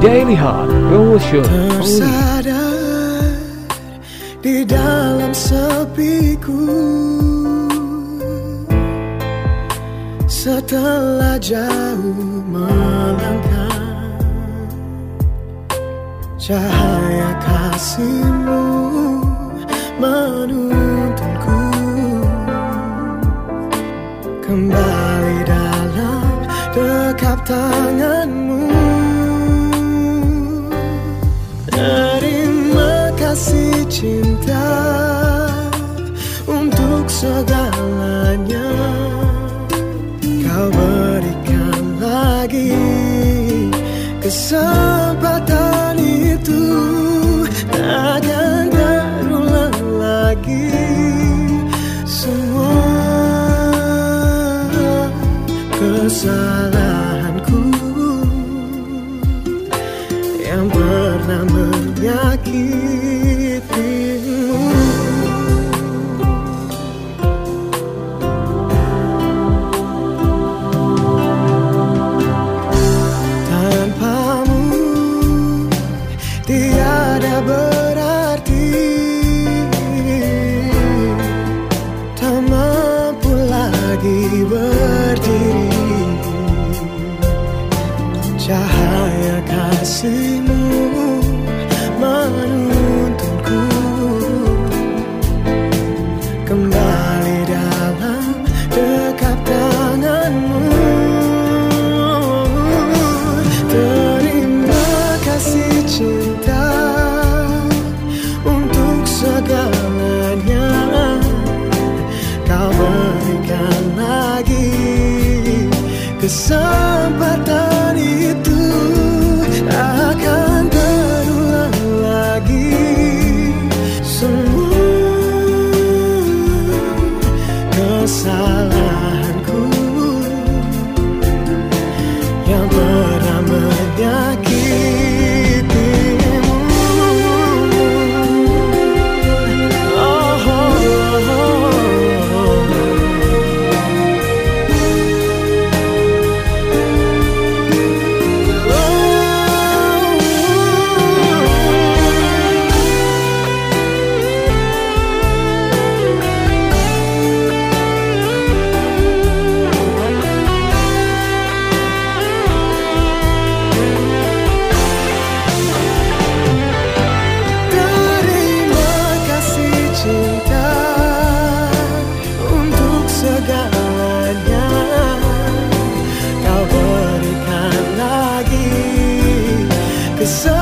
Daily Heart only. Tersadar di dalam sepiku. Setelah jauh melangkah Cahaya kasihmu menuntunku Kembali dalam dekap tanganmu kesalahanku yang pernah menyakitimu. Tanpamu tiada berarti Tak mampu lagi berdiri kasihmu menuntunku. Kembali dalam dekap tanganmu. Terima kasih cinta untuk segalanya. Kau berikan lagi kesempatan itu I got Cause I